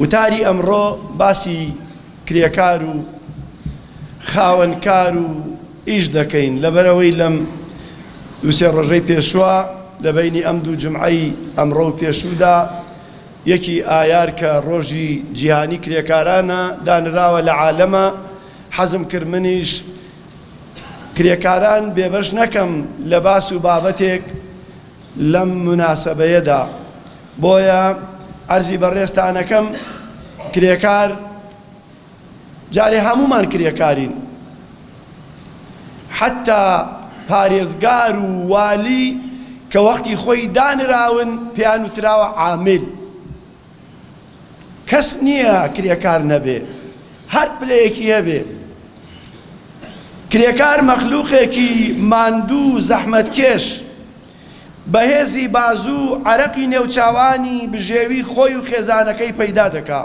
وتاری ئەمڕۆ باسی کرێکار و خاوەن کار و ئیش دەکەین لەبەرەوەی لەم دوو سێ ڕۆژەی پێشوە لە بینی ئەم دوو جمعەی ئەمڕۆ و پێشودا یەکی ئایار کە ڕۆژی جیهانی کرێکارانە دانراوە لە عالەمە حەزم کرد منیش کرێکاران بێبەش نەکەم لە باس و بابەتێک لەم موناسەبەیەدا بۆیە عەرزی بەڕێزتانەکەم کرێکار جارێ هەموومان کرێکارین حەتا پارێزگار و والی کە وەختی خۆی دانراون پێیان وتراوە عامل کەس نیە کرێکار نەبێ هەر پلەیەکی هەبێ کرێکار مەخلوقێکی ماندوو زەحمەتکێش بە هێزی بازو عەرەقی نێوچاوانی بژێوی خۆی و خێزانەکەی پەیدا دەکا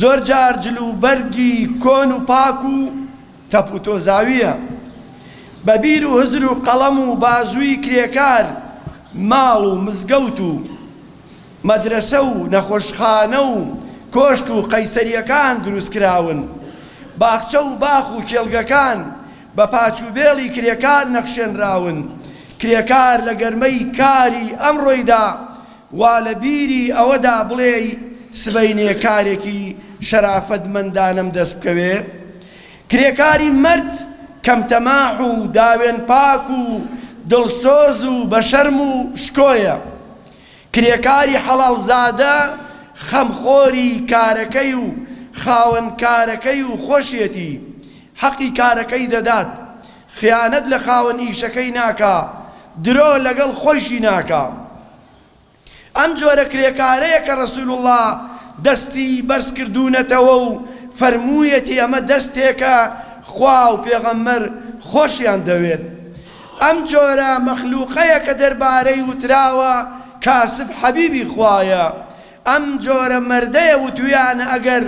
زۆر جار جل و بەرگی کۆن و پاک و تەپ و تۆزاویە بە بیر و هزر و قەڵەم و بازوی کرێکار ماڵ و مزگەوت و مەدرەسە و نەخۆشخانە و کۆشک و قەیسەرییەکان دروستکراون، باخچە و باخ و کێڵگەکان بە پاچ و بێڵی کرێکار نەخشێنراون، کرێکار لە گەرمەی کاری ئەمڕۆیدا وا لە بیری ئەوەدا بڵێی سبەینێ کارێکی شەرافەتمەندانەم دەست بکەوێ؟ کرێکاری مەرد کەمتەماح و داوێنپاک و دڵسۆز و بەشەرم و شکۆیە، کرێکاری حەڵاڵزادە خەمخۆری کارەکەی و خاوەن کارەکەی و خۆشیەتی حەقی کارەکەی دەدات، خیانەت لە خاوەن ئیشەکەی ناکا، درۆ لەگەڵ خۆیشی ناکا. ئەم جۆرە کرێکارەیە کە رسول اللە دەستی بەرز کردوونەتەوە و فەرموویەتی ئەمە دەستێکە خوا و پێغەمبەر خۆشیان دەوێت. ئەم جۆرە مەخلوقەیە کە دەربارەی وتراوە کاسب حەبیبی خوایە ئەم جۆرە مەردەیە وتویانە ئەگەر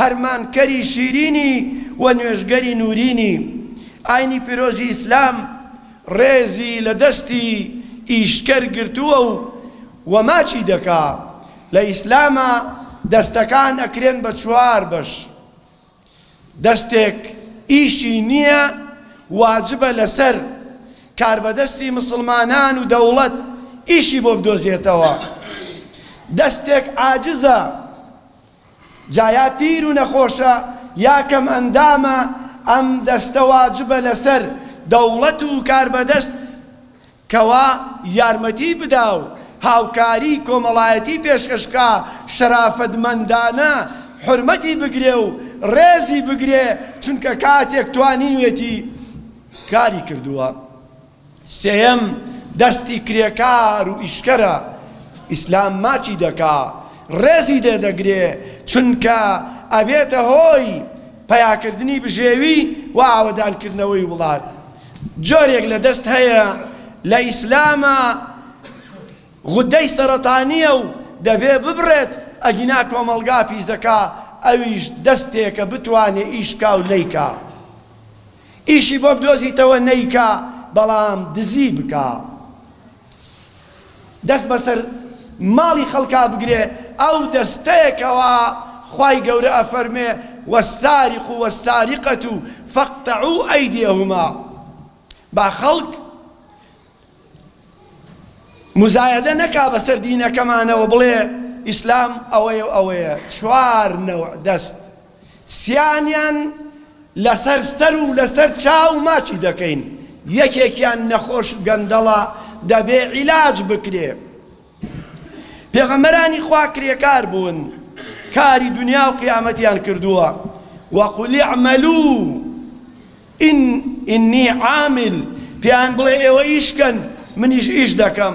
هەرمانکەری شیرینی و نوێژگەری نورینی ئاینی پیرۆزی ئیسلام ڕێزی لە دەستی ئیشکەر گرتووە و و ماچی دەکا لە ئیسلاما دەستەکان ئەکرێن بە چوار بەش دەستێک ئیشی نییە، واجبە لەسەر کاربەدەستی موسڵمانان و دەوڵەت ئیشی بۆ بدۆزێتەوە. دەستێک عاجزە، جا یا پیر و نەخۆشە یا کەمئەندامە، ئەم دەستە واجبە لەسەر دەوڵەت و کاربەدەست، کوا یارمەتی بدا و هاوکاری کۆمەڵایەتی پێشکەش بکا، شەرافەتمەندانە حورمەتی بگرێ و ڕێزی بگرێ، چونکە کاتێک توانیوێتی کاری کردووە. سێیەم، دەستی کرێکار و ئیشکەرە، ئیسلام ماچی دەکا، ڕێزی لێ دەگرێ، چونکە ئەبێتە هۆی پیاکردنی بژێوی و ئاوەدانکردنەوەی وڵات. جۆرێک لە دەست هەیە لە ئیسلامە غودەی سەرەتانیە و دەبێ ببڕێت ئەگینا کۆمەڵگا پیزەکا ئەویش دەستێکە بتوانێ ئیش کا و نەیکا ئیشی بۆ بدۆزیتەوە نەیکا بەڵام دزی بکا. دەست بەسەر ماڵی خەڵکا بگرێ ئەو دەستەیە کەوا خوای گەورە ئەفەرموێ والسارق والسارقە فاقطعو ایدیهما با خەڵک مزایەدە نەکا بەسەر دینەکەمانەوە بڵێ ئیسلام ئەوەیە و ئەوەیە چوار نەوع دەست سیانیان لەسەر سەر و لەسەر چاو ماچی دەکەین یەکێکیان نەخۆش و گەندەڵە دەبێ عیلاج بکرێ پێغەمبەرانی خوا کرێکار بوون کاری دنیا و قیامەتیان کردووە وقل اعملوا ان انی عامل پێیان بڵێ ئێوە ئیش کەن منیش ئیش دەکەم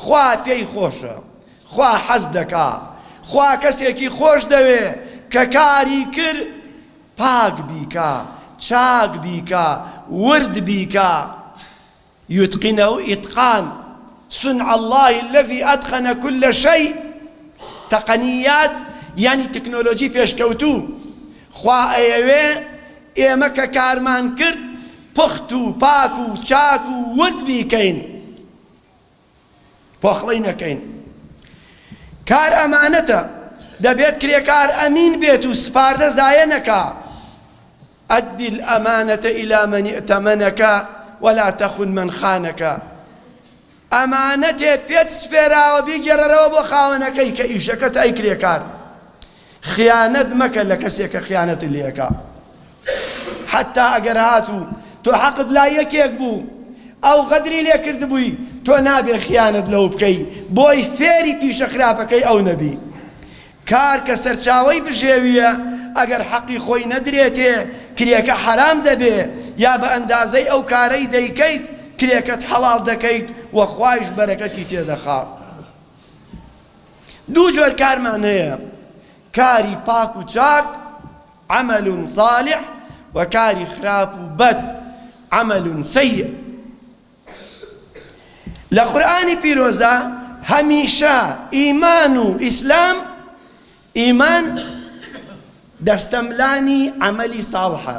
خوا پێی خۆشە، خوا حەز دەکا، خوا کەسێکی خۆش دەوێ کە کاری کر پاک بیکا، چاک بیکا، ورد بیکا، یتقنە و اتقان، صنع اللە الذی اتقن کل شیء، تەقنیات یانی تکنۆلۆجی پێشکەوتوو، خوا ئەیەوێ ئێمە کە کارمان کرد پوخت و پاک و چاک و ورد بیکەین، پۆخڵی نەکەین کار ئەمانەتە دەبێت کرێکار ئەمین بێت و سپاردە زایە نەکا ئەدی الامانەتە الى من ائتمنەکە ولا تخن من خانەکە ئەمانەتێ پێت سپێراوە بیگێڕەرەوە بۆ خاوەنەکەی کە ئیشەکەت ئەی کرێکار خیانەت مەکە لە کەسێک کە خیانەتت لێ ئەکا حەتا ئەگەر هاتوو تۆ حەقت لای یەکێک بوو ئەو غەدری لێ کردبووی تۆ نابێ خیانەت لەو بکەی بۆی فێری پیشە خراپەکەی ئەو نەبی کار کە سەرچاوەی بژێویە ئەگەر حەقی خۆی نەدرێتێ کرێکە حەرام دەبێ یا بە ئەندازەی ئەو کارەی دەیکەیت کرێکەت حەڵاڵ دەکەیت و خوایش بەرەکەتی تێدەخا دوو جۆر کارمان هەیە، کاری پاک و چاک، عمل صالح، و کاری خراپ و بەد، عمل سیء. لە قورئانی پیرۆزدا هەمیشە ئیمان و ئیسلام، ئیمان دەستەملانی عملی صاڵحە،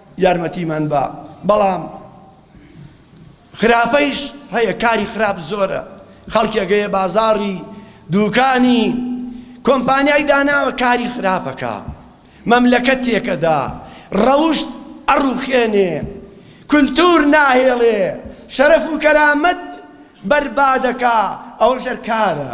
یارمەتیمان با بەڵام خراپەیش هەیە کاری خراپ زۆرە خەڵکی ئەگەیە بازاڕی دووکانی کۆمپانیای داناوە کاری خراپەکە مەملەکە تێکەدا ڕەوشت ئەڕوخێنێ کولتور ناهێڵێ شەرەف و کەرامەت بەربادەکا ئەوە ژەرکارە.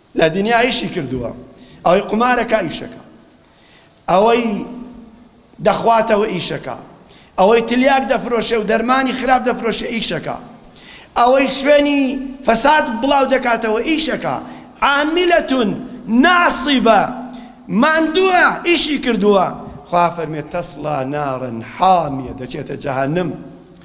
لە دنیا ئیشی کردووە ئەوەی قومارەکە ئیشەکە ئەوەی دەخواتەوە ئیشەکە ئەوەی تلیاک دەفرۆشێ و دەرمانی خراپ دەفرۆشێ ئیشەکە ئەوەی شوێنی فەساد بڵاو دەکاتەوە ئیشەکە عاملەتون ناصبە ماندووە ئیشی کردووە خوا فەرمێت تەسڵا نارن حامیە دەچێتە جەهەنم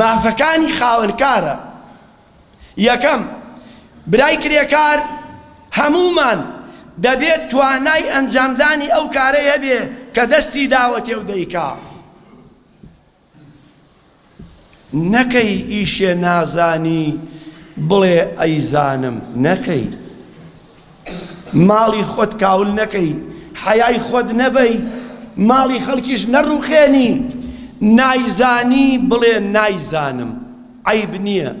مافەکانی خاوەن کارە یەکەم، برای کرێکار هەموومان دەبێت توانای ئەنجامدانی ئەو کارەی هەبێ کە دەستی داوەتێ و دەیکا نەکەی ئیشێ نازانی بڵێ ئەیزانم نەکەی. ماڵی خۆت کاول نەکەی حەیای خۆت نەبەی ماڵی خەڵکیش نەڕوخێنی نایزانی بڵێ نایزانم عەیب نیە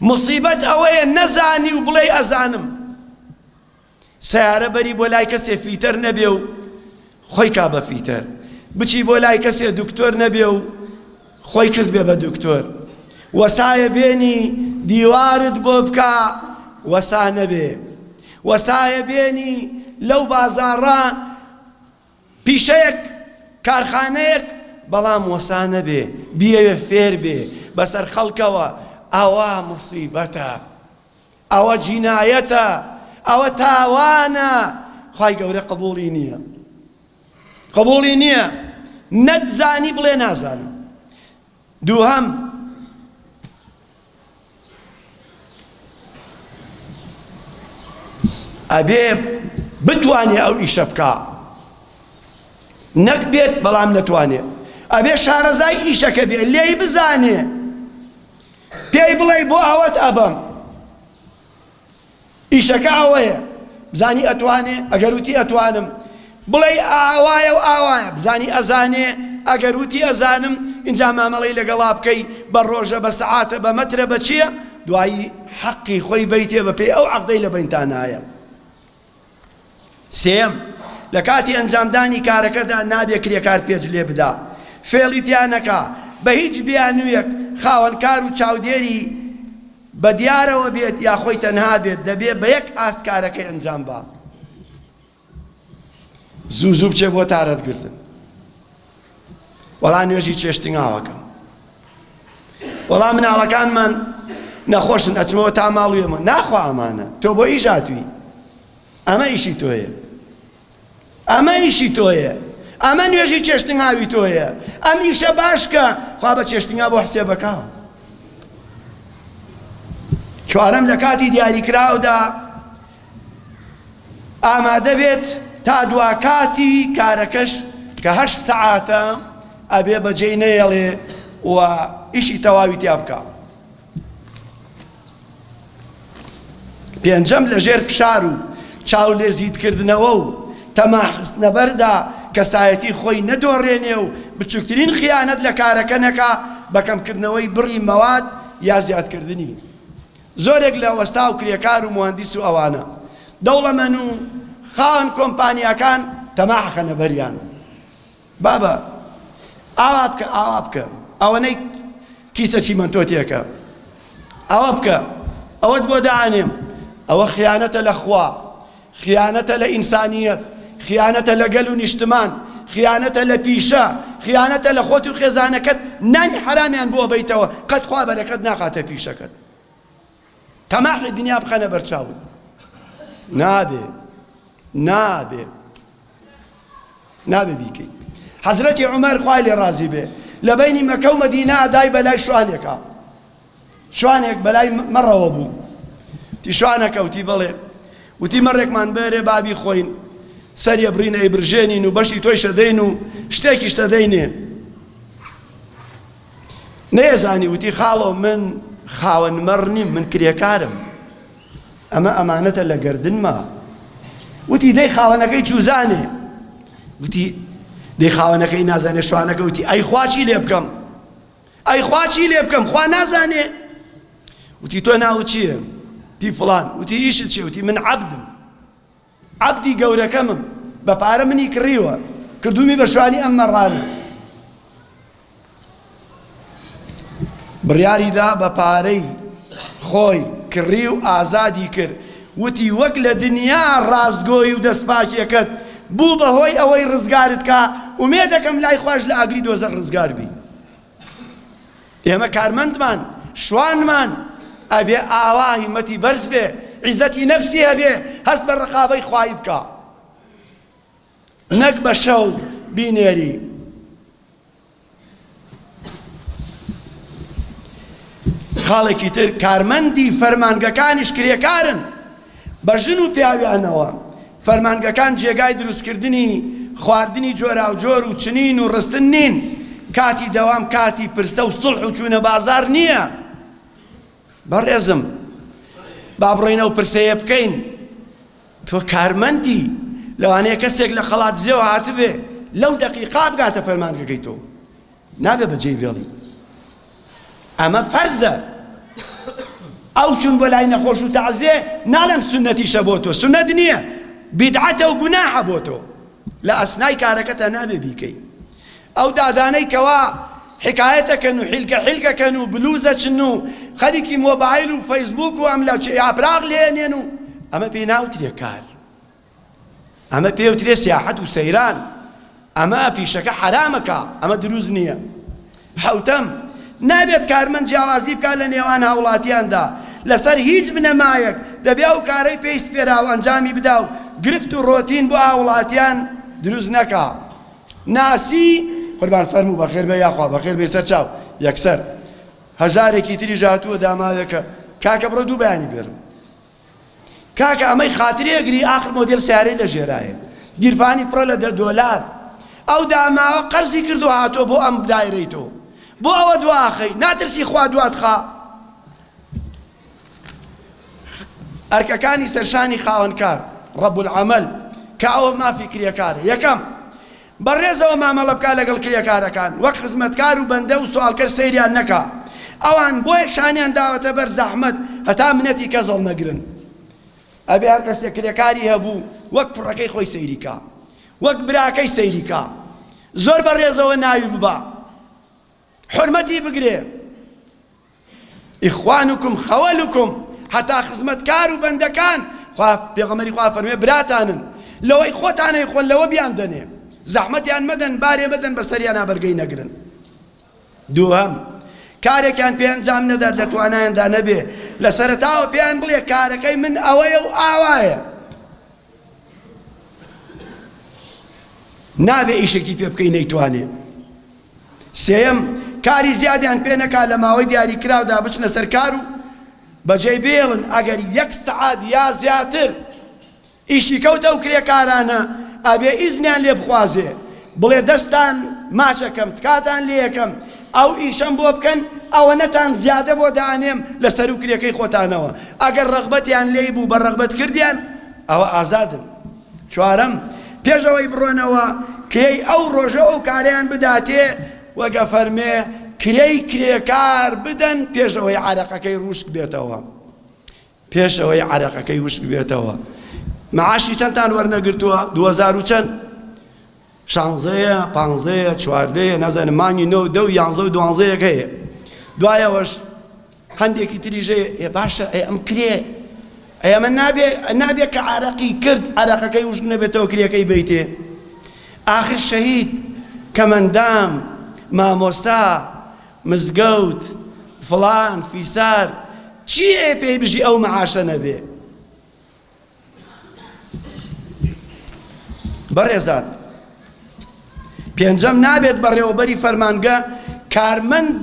موسیبەت ئەوەیە نەزانی و بڵێی ئەزانم سەیارە بەری بۆ لای کەسێ فیتەر نەبێ و خۆی کا بە فیتەر بچی بۆ لای کەسێ دکتۆر نەبێ و خۆی کردبێ بە دکتۆر وە سایە بێنی دیوارت بۆ بکا وە سا نەبێ وە سایە بێنی لەو بازاڕە پیشەیەک کارخانەیەک بەڵام وەسا نەبێ بیەوێ فێر بێ بەسەر خەڵکەوە ئاوا مصیبەتە ئەوە جینایەتە ئەوە تاوانە خوای گەورە قبوڵی نییە قبوڵی نییە نەت زانی بڵێ نازانم دووهەم ئەبێ بتوانێ ئەو ئیشە بکە نەک بێت بەڵام نەتوانێ ئەبێ شارەزای ئیشەکە بێ لێی بزانێ پێی بڵێی بۆ ئەوەت ئەبەم ئیشەکە ئەوەیە بزانی ئەتوانێ ئەگەر وتی ئەتوانم بڵێ ئاوایە و ئاوایە بزانی ئەزانێ ئەگەر وتی ئەزانم اینجا مامەڵی لەگەڵا بکەی بە ڕۆژە بە سەعاتە بە مەترە بە چییە دوایی حەقی خۆی بیتێ بە پێی ئەو عەقدەی لە بەینتانایە سێیەم، لە کاتی ئەنجامدانی کارەکەدا نابێت کرێکار پێچ لێبدا، فێڵی تیا نەکا، بە هیچ بیانوویەک خاوەن کار و چاودێری بە دیارەوە بێت یا خۆی تەنها بێت، دەبێت بە یەک ئاست کارەکەی ئەنجامبا. زوو زوو بچێت بۆ تارەتگرتن. وەڵا نوێژی چێشتنگاوەکەم وەڵا مناڵەکانمان نەخۆشن ئەچمەوە تا ماڵوێمە ناخوا ئەمانە تۆ بۆ ئیش هاتووی ئەمە ئیشی تۆیە ئەمە ئیشی تۆیە ئەمە نوێژی چێشتنگاوی تۆیە ئەم ئیشە باشکە خوا بە چێشتنگا بۆ حسێبەکەوە چوارەم لە کاتی دیاریکراودا ئامادە بێت تا دواکاتی کارەکەش کە هەشت سەعاتە ئەبێ بەجێی نەیەڵێ و ئیشی تەواوی تیا بکە پێنجەم لەژێر فشار و چاولێزیدکردنەوە و تەماحستنەبەردا کەسایەتی خۆی نەدۆڕێنێ و بچووکترین خیانەت لە کارەکە نەکا بە کەمکردنەوەی بڕی مەواد یا زیادکردنی زۆرێک لە وەستا و کرێکار و موهەندیس و ئەوانە دەوڵەمەن و خاوەن کۆمپانیاکان تەماح ئەخەنە بەریان. بابە ئاوا بکە ئاوا بکە ئەوەنەی کیسە چیمەنتۆ تێکە ئەوە بکە ئەوەت بۆ دانێم ئەوە خیانەتە لە خوا. خیانەتە لە ئینسانییەت، خیانەتە لە گەل و نیشتمان، خیانەتە لە پیشە، خیانەتە لە خۆت و خێزانەکەت، نانی حەرامیان بۆ ئەبەیتەوە، قەت خوا بەرەکەت ناخاتە پیشەکەت. تەماحی دنیا بخەنە بەرچاوت. نابێ. نابێ. نابێ بیکەی. حەزرەتی عومەر خوای لێ ڕازی بێ لە بەینی مەکە و مەدینە دای بە لای شوانێکا. شوانێک بەلای مەڕەوە بوو. وتی، شوانەکە؟ وتی، بەڵێ. وتی، مەڕێکمان بەرێ با بیخۆین، سەریێ بڕین ئەیبرژێنین و بەشی تۆیش ئەدەین و شتێکیشت ئەدەینێ. نەیەزانی. وتی، خاڵۆ من خاوەن مەڕ نیم، من کرێکارم. ئەمە ئەمانەتە لە گەردنما. وتی، دەی خاوەنەکەی چوزانێ؟ وتی، دەی خاوەنەکەی نازانێ. شوانەکە وتی، ئەی خوا چی لێ بکەم؟ ئەی خوا چی لێ بکەم خوا نازانێ وتی تۆ ناوت چییە تی فڵان وتی ئیشت چێ وتی من عەبدم عەبدی گەورەکەمم بە پارە منی کڕیوە کردومی بە شوانی ئەم مەڕانە بڕیاریدا بە پارەی خۆی کڕی و ئازادی کرد وتی، وەک لە دنیا ڕاستگۆی و دەستپاکیەکەت بوو بە هۆی ئەوەی ڕزگارت کا، ئومێدەکەم لای خواش لە ئاگری دۆزەخ ڕزگار بی. ئێمە کارمەندمان، شوانمان، ئەبێ ئاوا هیمەتی بەرز بێ، عیزەتی نەفسی هەبێ، هەست بە ڕقابەی خوایی بکا. نەک بە شەو بینێری. خاڵێکی تر، کارمەندی فەرمانگەکانیش کرێکارن بە ژن و پیاویانەوە، فەرمانگەکان جێگای دروستکردنی خواردنی جۆراوجۆر و چنین و ڕستن نین، کاتی دەوام کاتی پرسە و سوڵح و چوونە بازاڕ نییە. بەڕێزم با بڕۆین ئەو پرسەیە بکەین، تۆ کارمەندی، لەوانەیە کەسێک لە قەڵادزێوە هاتبێ لەو دەقیقە بگاتە فەرمانگەکەی تۆ، نابێ بە جێی بێڵی. ئەمە فەرزە. ئەو چون بۆ لای نەخۆش و تەعزێ، ناڵێم سوننەتیشە بۆ تۆ، سوننەت نییە، بیدعەتە و گوناحە بۆ تۆ. لە ئەسنای کارەکەتا نابێ بیکەی. ئەو دادانەی کەوا حکایەتەکەن و حیلکە حیلکەکەن و بلوزەچن و خەریکی مۆبایل و فەیسبووک و ئەملاچ یاپراغ لێنێن و ئەمە پێی ناوترێ کار ئەمە پێوترێ سیاحەت و سەیران ئەمە پیشەکە حەرامەکە ئەمە دروست نییە حەوتەم نابێت کارمەند جیاوازی بکات لە نێوان هاوڵاتیاندا لەسەر هیچ بنەمایەک دەبێ ئەو کارەی پێی سپێراو ئەنجامی بدا و گرفت و ڕۆتین بۆ هاوڵاتیان دروست نەکا. ناسی قوربان فەرموو بەخێر بێ یاخوا بەخێر بێ سەر چاو یەکسەر هەژارێکی تریش هاتووە داماوێکە کاکە بڕۆ دوو بەیانی بێرم کاکە ئەمەی خاتری ئەگری ئاخر مۆدێل سیارەی لە ژێرایە گیرفانی پڕە لە دە دۆلار ئەو داماوە قەرزی کردو هاتۆ بۆ ئەم دایرەی تۆ بۆ ئەوە دواخەی ناترسی خوا دواتخا ئەرکەکانی سەرشانی خاوەن کار، رب العمل، کە ئەوە مافی کرێکارە، یەکەم، بە رێزەوە مامەڵە بکا لەگەڵ کرێکارەکان، وەک خزمەتکار و بەندە و سواڵکەر سەیریان نەکا، ئەوان بۆیە شانیان داوەتە بەر زەحمەت هەتا منەتی کەس هەڵنەگرن، ئەبێ هەر کەسێک کرێکاری هەبوو وەک کوڕەکەی خۆی سەیری کا، وەک براکەی سەیری کا، زۆر بە رێزەوە ناوی ببا، حورمەتی بگرێ ئیخوانکم خەوەلکم هەتا خزمەتکار و بەندەکان خوا پێغەمەری خوا فەرمێ براتانن لەوەی خۆتانەی خۆن لەوە بیان دەنێ زەحمەتیان مەدەن بارێ مەدەن بە سەریان نابەرگەی نەگرن دووەم کارێکیان پێ ئەنجام نەدات لە توانایاندا نەبێ لە سەرتاوە پێیان بڵێ کارەکەی من ئەوەیە و ئاوایە نابێ ئیشێکی پێ بکەی نەیتوانێ سێیەم کاری زیادیان پێ نەکا لە ماوەی دیاری کراودا بچنە سەر کار و بەجێی بێڵن ئەگەر یەک سەعات یا زیاتر ئیشی کەوتە و کرێکارانە ئەبێ ئیزنیان لێ بخوازێ بڵێ دەستان ماچەکەم تکاتان لێکەم ئەو ئیشەم بۆ بکەن ئەوەنەتان زیادە بۆ دانێم لە سەرو کرێکەی خۆتانەوە ئەگەر ڕەغبەتیان لێی بوو بە ڕەغبەت کردیان ئەوە ئازادن چوارەم پێش ئەوەی بڕۆنەوە کرێی ئەو ڕۆژە ئەو کارەیان بداتێ وەگە فەرمێ کرێی کرێکار بدەن پێش ئەوەی عەرەقەکەی ڕوشک بێتەوە پێش ئەوەی عەرەقەکەی وشک بێتەوە. معاشی چەندتان وەرنەگرتووە؟ دوو هەزار و چەند؟ شانزەیە، پانزەیە، چواردەیە، نازانم مانگی نۆ و دە و یانزە و دوانزەیەک هەیە. دوایەوەش هەندێکی تریش هەیە. ئێ باشە ئەی ئەم کرێ ئەی ئەمە نابێ نابێ کە عارەقی کرد عارەقەکەی وشک نەبێتەوە کرێکەی بیتێ. ئاخر شەهید، کەمەندام، مامۆستا، مزگەوت فڵان فیسار چی ئێ پێی بژی ئەو معاشە نەبێ بەڕێزان پێنجەم نابێت بەڕێوەبەری فەرمانگە کارمەند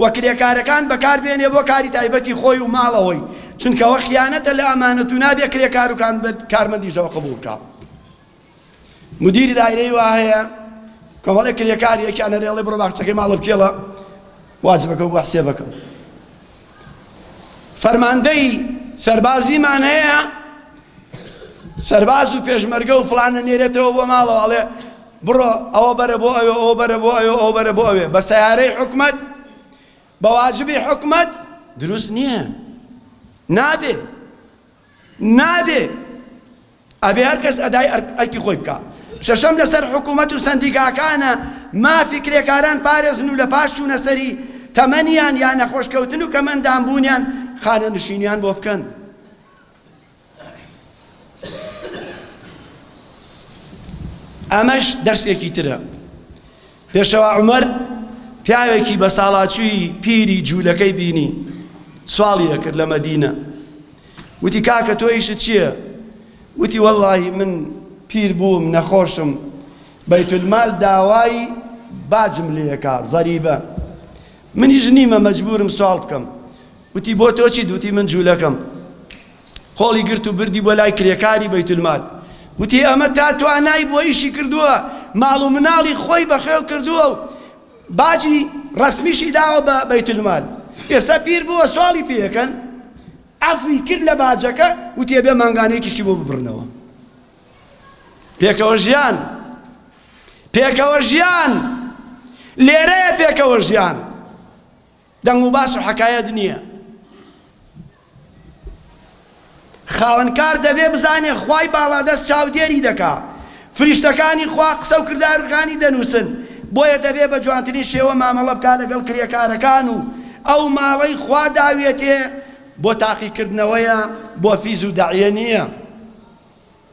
و کرێکارەکان بەکار بێنێ بۆ کاری تایبەتی خۆی و ماڵەوەی چونکەوە خیانەتە لە ئەمانەت و نابێ کرێکار و کارمەندیشەوە قبوڵکە مدیری دایرەی وا هەیە کە هەڵێ کرێکاری یەکیان هەرێ ئەڵێ بڕۆ باخچەکەی ماڵە بکێڵە واجبەکە بۆ حسێبەکە فەرماندەی سەربازیمان هەیە سەرباز و پێشمەرگە و فلانە نێرێتەوە بۆ ماڵەوە ئەڵێ بڕۆ ئەوە بەرە بۆ ئەوێ ئەو بەرە بۆ ئەوێ ئەو بەرە بۆ ئەوێ بە سیارەی حکومت بە واجبی حکومت دروست نییە نابێ نابێ ئەبێ هەر کەس ئەدای ئەرکی خۆی بکا. شەشەم، لەسەر حکوومەت و سەندیکاکانە مافی کرێکاران پارێزن و لە پاش چوونە سەری تەمەنیان یا نەخۆشکەوتن و کەمئەندام بوونیان خانەنشینیان بۆ بکەن. ئەمەش دەرسێکی ترە. پێشەوا عومەر پیاوێکی بەساڵاچووی پیری جوولەکەی بینی، سواڵی ئەکرد لە مەدینە. وتی، کاکە تۆ ئیشت چییە؟ وتی، وەڵڵاهی من پیر بووم، نەخۆشم، بەیتولمال داوای باجم لێ ئەکا، زەریبە. منیش نیمە مەجبوورم سواڵ بکەم. وتی، بۆ تۆ چیت؟ وتی، من جوولەکەم. قۆڵی گرت و بردی بۆ لای کرێکاری بەیتولمال وتی ئەمە تا توانای بۆ ئیشی کردووە ماڵ و مناڵی خۆی بەخێو کردووە و باجی ڕەسمیشی داوە بە بەیتولمال ئێستا پیر بووە سواڵی پێ یەکەن عەفوی کرد لە باجەکە وتی ئەبێ مانگانەیەکیشی بۆ ببڕنەوە پێکەوە ژیان پێکەوە ژیان لێرەیە پێکەوە ژیان دەنگ و باس و حەکایەت نیە. خاوەن کار دەبێ بزانێ خوای باڵادەست چاودێری دەکا. فریشتەکانی خوا قسە و کردارەکانی دەنووسن. بۆیە دەبێ بە جوانترین شێوە مامەڵە بکا لەگەڵ کرێکارەکان و ئەو ماڵەی خوا داویەتێ بۆ تاقیکردنەوەیە بۆ فیز و دەعیە نیە.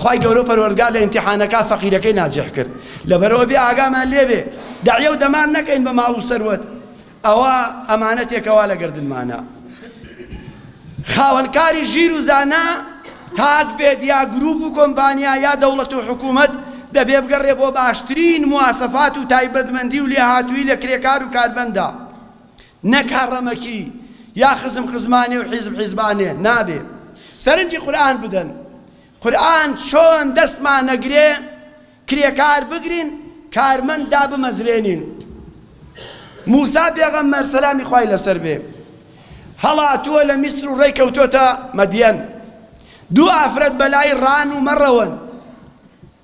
خوای گەورەو پەروەردگار لە ئیمتیحانەکا فەقیرەکەی ناجیح کرد لەبەرئەوە بێ ئاگامان لێبێ دەعیەو دەمان نەکەین بە ماڵو سەروەت ئەوە ئەمانەتێکە وا لەگەردنمانە خاوەن کاری ژیرو زانا تاک بێت یا گروپ و کۆمپانیا یا دەوڵەت و حکومەت دەبێ بگەڕێ بۆ باشترین مواسەفات و تایبەتمەندی و لێهاتووی لە کرێکارو کارمەندا نەک هەر ڕەمەکی یا خزم خزمانێ و حیزب حیزبانێ نابێ سەرنجی قورئان بدەن قورئان چۆن دەستمان نەگرێ کرێکار بگرین کارمەند دابمەزرێنین موسا پێغەمبەر سەلامی خوای لەسەر بێ هەڵاتووە لە میسر و ڕێ کەوتۆتە مەدیەن دوو ئافرەت بەلای ڕان و مەڕەوەن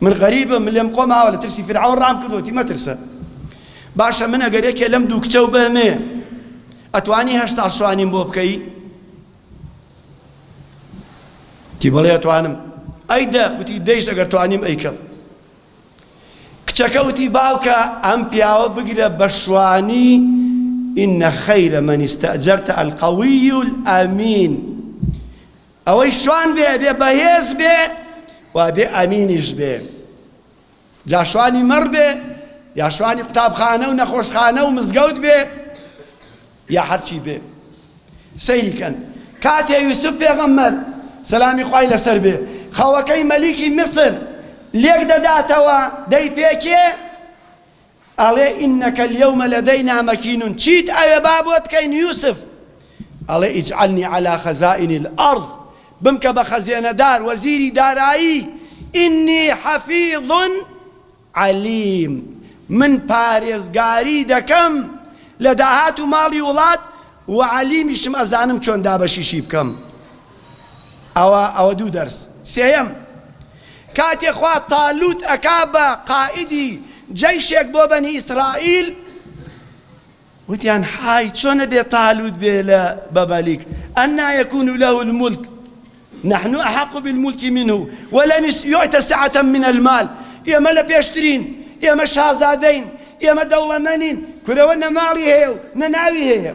من غەریبم من لێم قۆ ماوە لە ترسی فیرعەون ڕام کردوەتی مەترسە باشە من ئەگەر یەکێ لەم دوو کچە و بەمێ ئەتوانی هەشت ساڵ شوانیم بۆ بکەی تی بەڵێ ئەتوانم ئەی دە وتی دەیش ئەگەر توانیم ئەیکەم کچەکە وتی باوکە ئەم پیاوە بگرە بە شوانی إن خير من استأجرت القوي الأمين ئەوەی شوان بێ ئەبێ بەهێز بێ و ئەبێ ئەمینیش بێ جا شوانی مەڕ بێ یا شوانی قوتابخانە و نەخۆشخانە و مزگەوت بێ یا هەرچی بێ سەیریکەن کاتێ یوسف پێغەممەر سەلامی خوای لەسەر بێ خەوەکەی مەلیکی میسر لێک دەداتەوە دەیپێکێ ئەڵێ انک الیوم لدینا مکین چیت ئەوێ با بۆت کەین یوسف ئەڵێ اجعلنی علی خزائن الارض بمکە بە خەزێنەدار وەزیری دارایی انی حفیظ علیم من پارێزگاری دەکەم لە داهات و ماڵی وڵات وە علیمیشم ئەزانم چۆن دابەشیشی بکەم. ئەوە ئەوە دوو دەرس. سێیەم، کاتێ خوا تالوت ئەکا بە قائیدی جەیشێک بۆ بەنی ئیسرائیل، وتیان حای چۆن ئەبێ تالوت بێ لە بە مەلیک، انا یکون له الملک نحن احق بالملک منه ولم یوت سعة من المال، ئێمە لە پێشترین، ئێمە شازادەین، ئێمە دەوڵەمەنین، کورەوە نە ماڵی هەیە و نە ناوی هەیە.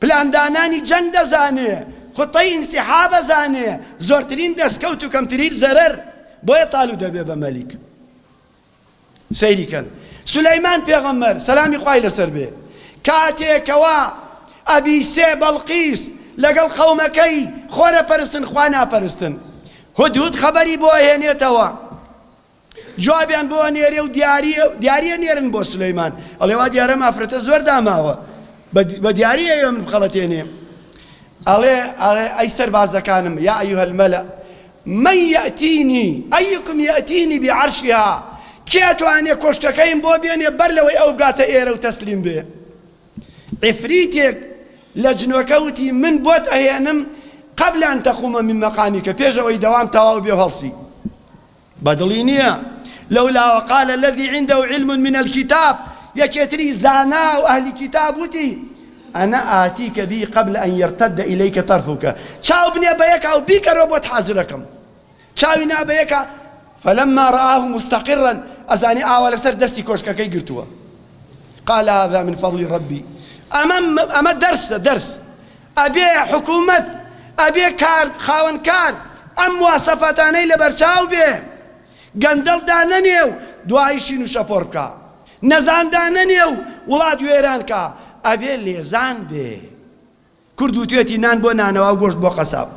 پلاندانانی جەنگ دەزانێ خوتەی ئینسیحاب ئەزانێ زۆرترین دەسکەوت و کەمترین زەرەر بۆیە تالو دەبێ بە مەلیک سەیری کەن سولەیمان پێغەمبەر سەلامی خوای لەسەر بێ کاتێکەوە ئەبی سێ بەڵقیس لەگەڵ قەومەکەی خۆنەپەرستن خوا ناپەرستن هود هود خەبەری بۆ ئەهێنێتەوە جوابیان بۆ ئەنێرێ و دیاری ئەنێرن بۆ سولەیمان ئەڵێ وا دیارە ئەم ئافرەتە زۆر داماوە بە دیاری ئەوێ من بخەڵەتێنێ ئەڵێ ئەڵێ ئەی سەربازەکانم یا ئەیها المەلأ من یەتینی ئەیکم یەتینی بعرشها کێ توانێ کۆشکەکەیم بۆ بێنێ بەر لەوەی ئەو بگاتە ئێرە و تەسلیم بێ عفریتێک لە جنۆکە وتی من بۆت ئەهێنم قبل ان تقوم من مقامیکە پێش ئەوەی دەوام تەواو بێ هەڵسی بەدڵی نیە لەو لاوە قال الذی عنده علم من الکتاب یەکێتری زانا و ئەهلی کیتاب وتی انا آتیک به قبل ان یرتد الیک طرفک چاو بنێ بەیەکا و بیکەرەوە بۆت حازرەکەم چاوی نا بەیەکا فلما رآه مستقرا ئەزانی ئاوا لەسەر دەستی کۆشکەکەی گرتووە قال هذا من فضل ربي ئەمە ئەمە دەرسە دەرس ئەبێ حکومەت ئەبێ کار خاوەن کار ئەم مواسەفاتانەی لەبەرچاو بێ گەندەڵ دانەنێ و دوایی شین و شەپۆڕ بکا نەزان دانەنێ و وڵات وێران کا ئەبێ لێزان بێ کورد وتوێتی نان بۆ نانەوا و گۆشت بۆ قەساب.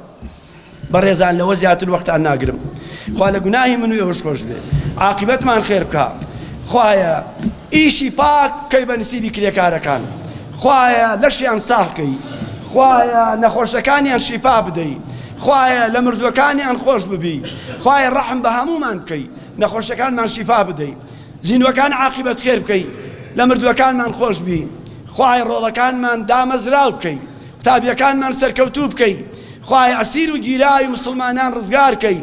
بەڕێزان لەوە زیاتر وەختان ناگرم خوا لە گوناهی من و ئێوەش خۆش بێ عاقبەتمان خێر بکە خوایە ئیشی پاک کەی بە نسیبی کرێکارەکان خوایە لەشیان ساخکەی خوایە نەخۆشەکانیان شیفا بدەی خوایە لە مردوەکانیان خۆش ببی خوایە ڕەحم بە هەمومان بکەی نەخۆشەکانمان شیفا بدەی زینوەکان عاقبەت خێر بکەی لە مردوەکانمان خۆش بی خوای ڕۆڵەکانمان دامەزراو بکەی تابیەکانمان سەرکەوتوو بکەی خوایە ئەسیر و گیراوی موسڵمانان ڕزگار کەی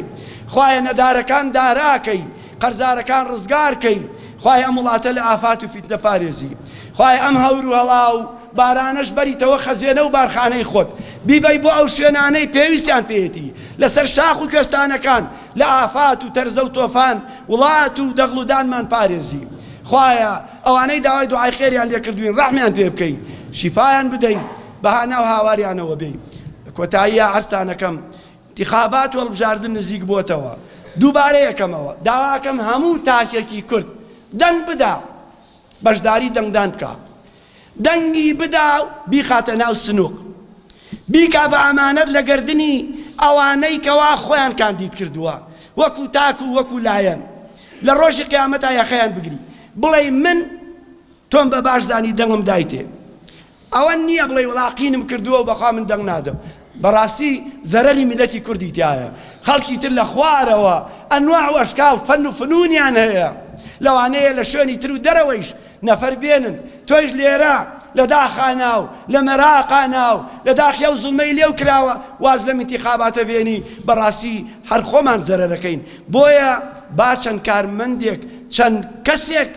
خوایە نەدارەکان دارا کەی قەرزارەکان ڕزگار کەی خوایە ئەم وڵاتە لە ئافات و فیتنە پارێزی خوایە ئەم هەور و هەڵا و بارانەش بەریتەوە خەزێنە و بارخانەی خۆت بیبەی بۆ ئەو شوێنانەی پێویستیان پێیەتی لەسەر شاخ و کوێستانەکان لە ئافات و تەرزە و تۆفان وڵات و دەغڵ و دانمان پارێزی خوایە ئەوانەی داوای دوعای خێریان لێ کردووین ڕەحمیان پێ بکەی شیفایان بدەی بەها ناو هاواریانەوە بێی کۆتاییە عەرزتانەکەم ئینتیخابات و هەڵبژاردن نزیک بۆتەوە دووبارە ئەکەمەوە داواکەم هەموو تاکێکی کورد دەنگ بدا بەشداری دەنگدان بکا. دەنگی بدا و بیخاتە ناو سنووق، بیکا بە ئەمانەت لە گەردنی ئەوانەی کەوا خۆیان کاندید کردووە وەکو تاک و وەکو لایەن، لە ڕۆژی قیامەتا یەخەیان بگری بڵێی من تۆم بە باش زانی دەنگم دایتێ، ئەوە نییە بڵێی وەڵا قینم کردووە و بەخوا من دەنگ نادەم، بەڕاستی زەرەری میلەتی کوردی تیایە خەڵکی تر لە خوارەوە ئەنواع و ئەشکاڵ فەن و فنونیان هەیە لەوانەیە لە شوێنی تر و دەرەوەیش نەفەر بێنن تۆیش لێرە لە داخانا و لە مەراقانا و لە داخی ئەو زوڵمەی لێو کراوە واز لەم ئینتیخاباتە بێنی بەڕاستی هەر خۆمان زەرەرەکەین بۆیە با چەند کارمەندێک چەند کەسێک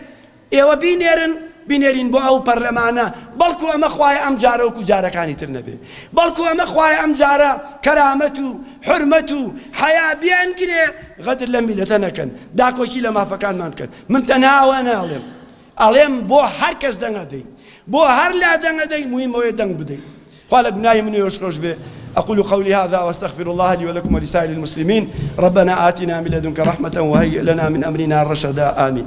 ئێوە بینێرن بینێرین بۆ ئەو پەرلەمانە بەڵکو ئەمە خوایە ئەم جارە وەکو جارەکانی تر نەبێ بەڵکو ئەمە خوایە ئەم جارە کەرامەت و حورمەت و حەیا بیان گرێ غەدر لەم میلەتە نەکەن داکۆکی لە مافەکانمان بکەن من تەنها ئەوە ناڵێم ئەڵێم بۆ هەر کەس دەنگە دەی بۆ هەر لا دەنگە دەی مویمەوەیە دەنگ بدەی. خوا لە بنای منی وەشخۆش بێ أقول قولي هذا وأستغفر الله لي ولكم ولسائر المسلمين ربنا آتنا من لدنك رحمة وهيئ لنا من أمرنا رشدا آمين